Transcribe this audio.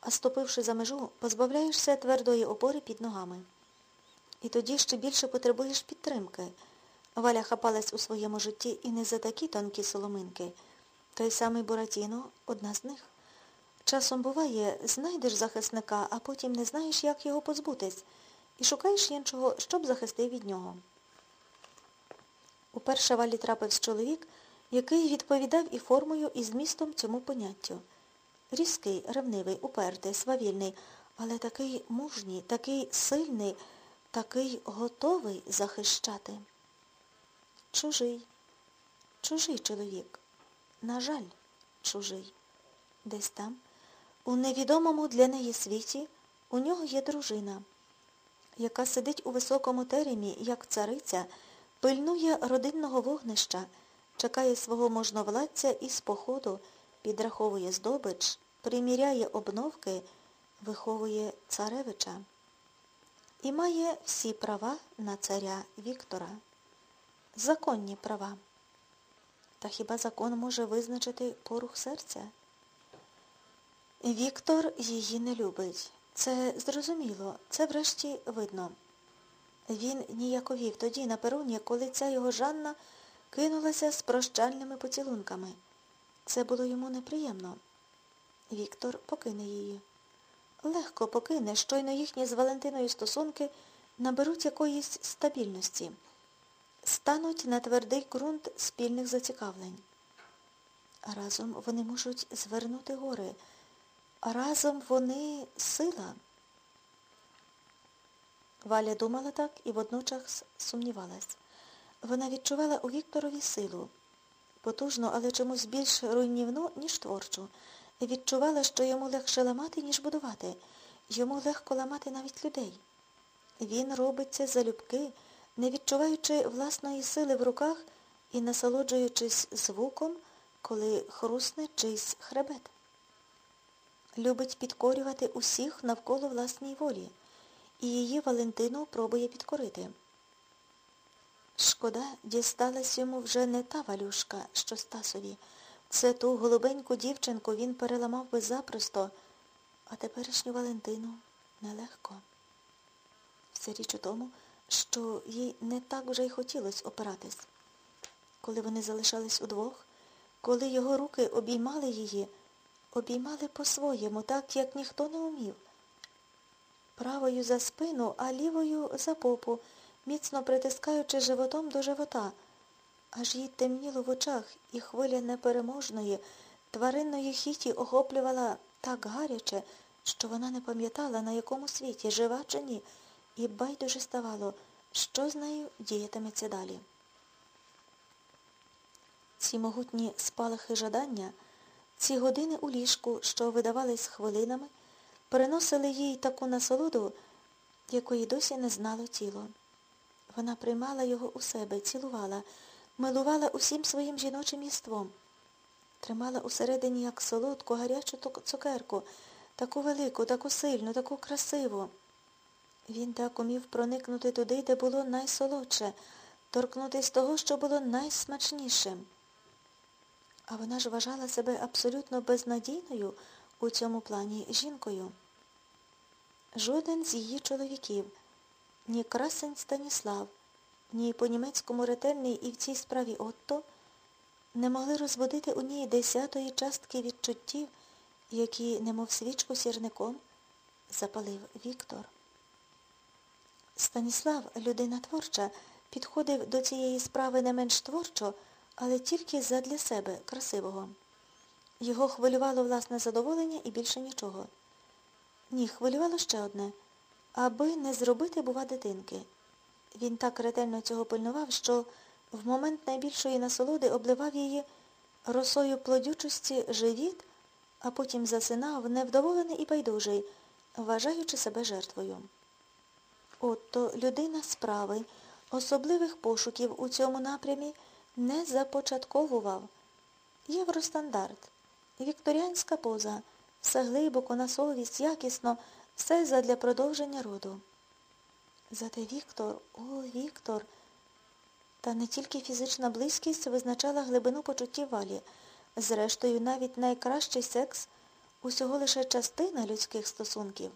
а ступивши за межу, позбавляєшся твердої опори під ногами. І тоді ще більше потребуєш підтримки. Валя хапалась у своєму житті і не за такі тонкі соломинки. Той самий Буратіно одна з них. Часом буває, знайдеш захисника, а потім не знаєш, як його позбутись, і шукаєш іншого, щоб захистив від нього. Уперше Валі трапився чоловік, який відповідав і формою, і змістом цьому поняттю. Різкий, ревнивий, упертий, свавільний, але такий мужній, такий сильний, такий готовий захищати. Чужий, чужий чоловік. На жаль, чужий. Десь там, у невідомому для неї світі, у нього є дружина, яка сидить у високому теремі, як цариця, пильнує родинного вогнища, чекає свого можновладця і з походу підраховує здобич, приміряє обновки, виховує царевича і має всі права на царя Віктора. Законні права. Та хіба закон може визначити порух серця? Віктор її не любить. Це зрозуміло, це врешті видно. Він ніяковів тоді на перуні, коли ця його Жанна кинулася з прощальними поцілунками. Це було йому неприємно. Віктор покине її. Легко покине, щойно їхні з Валентиною стосунки наберуть якоїсь стабільності, стануть на твердий ґрунт спільних зацікавлень. Разом вони можуть звернути гори. Разом вони сила. Валя думала так і водночас сумнівалась. Вона відчувала у Вікторові силу, потужну, але чомусь більш руйнівну, ніж творчу. Відчувала, що йому легше ламати, ніж будувати. Йому легко ламати навіть людей. Він робить це залюбки, не відчуваючи власної сили в руках і насолоджуючись звуком, коли хрусне чийсь хребет. Любить підкорювати усіх навколо власній волі, і її Валентину пробує підкорити. Шкода, дісталась йому вже не та валюшка, що Стасові. Це ту голубеньку дівчинку він переламав би запросто, а теперішню Валентину нелегко. Все річ у тому, що їй не так вже й хотілося опиратись. Коли вони залишались удвох, коли його руки обіймали її, обіймали по-своєму, так, як ніхто не умів. Правою за спину, а лівою за попу, міцно притискаючи животом до живота. Аж їй темніло в очах, і хвиля непереможної, тваринної хіті охоплювала так гаряче, що вона не пам'ятала, на якому світі, жива чи ні, і байдуже ставало, що з нею діятиметься далі. Ці могутні спалахи жадання, ці години у ліжку, що видавались хвилинами, приносили їй таку насолоду, якої досі не знало тіло. Вона приймала його у себе, цілувала, милувала усім своїм жіночим єством, тримала усередині як солодку, гарячу цукерку, таку велику, таку сильну, таку красиву. Він так умів проникнути туди, де було найсолодше, торкнутись того, що було найсмачнішим. А вона ж вважала себе абсолютно безнадійною у цьому плані жінкою. Жоден з її чоловіків, ні красень Станіслав, ні по-німецькому ретельний і в цій справі Отто не могли розбудити у ній десятої частки відчуттів, які, немов свічку сірником, запалив Віктор. Станіслав, людина творча, підходив до цієї справи не менш творчо, але тільки задля себе, красивого. Його хвилювало власне задоволення і більше нічого. Ні, хвилювало ще одне аби не зробити, бува, дитинки. Він так ретельно цього пильнував, що в момент найбільшої насолоди обливав її росою плодючості живіт, а потім засинав, невдоволений і байдужий, вважаючи себе жертвою. Отто людина справи, особливих пошуків у цьому напрямі не започатковував. Євростандарт, вікторіанська поза, все глибоко, на совість, якісно, все задля продовження роду. Зате Віктор, о, Віктор, та не тільки фізична близькість визначала глибину почуттів валі. Зрештою, навіть найкращий секс усього лише частина людських стосунків.